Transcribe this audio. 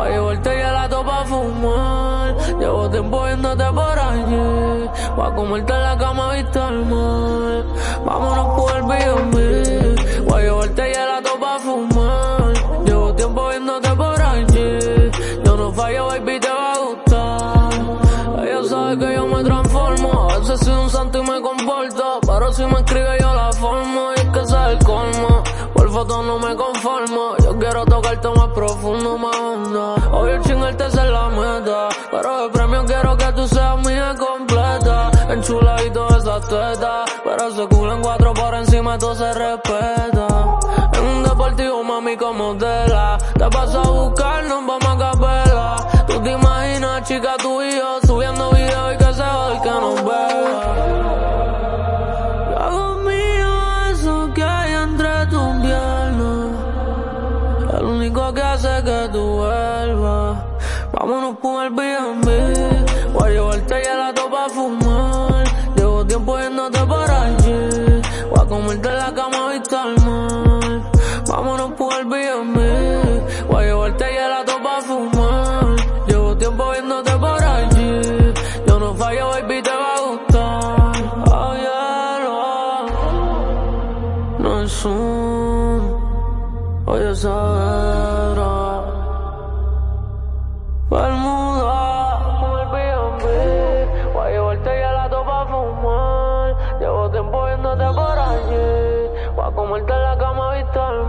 Varias botella la topa fumar. Llevo tiempo viéndote por allí. Pa' comerte la cama, viste el mar. Vámonos por el BMI. Varias botella la topa fumar. Llevo tiempo viéndote por allí. Yo no fallo, baby, te va a gustar. Ella sabe que yo me transformo. A veces soy un santo y me comporto. Pero si me escribe, yo la formo. Y es que sea el colmo. Por foto no me conformo. Quiero tocarte más profundo, más hondo. Hoy el chingarte es la meta. Pero de premio quiero que tú seas mía completa. Enchuladito esa teta. Pero ese culo en cuatro por encima todo se respeta. En un deportivo, mami, como tela. Te paso a buscar, nos vamos a capela. Tú te imaginas, chica, tú y yo El único que hace que tú vuelvas. Vámonos por el B&B. Voy a llevarte ya la topa a fumar. Llevo tiempo yéndote por allí. Voy a comerte la cama, viste al mar. Vámonos por el B&B. Voy a llevarte ya la topa a fumar. Llevo tiempo viéndote por allí. Yo no fallo, baby, te va a gustar. Oh, yeah, no. No es un. Oye, Saavedra. Bermuda. Como el B&B. Voy a llevarte ya la topa a fumar. Llevo tiempo viéndote por allí. Voy a comerte la cama, viste al mar.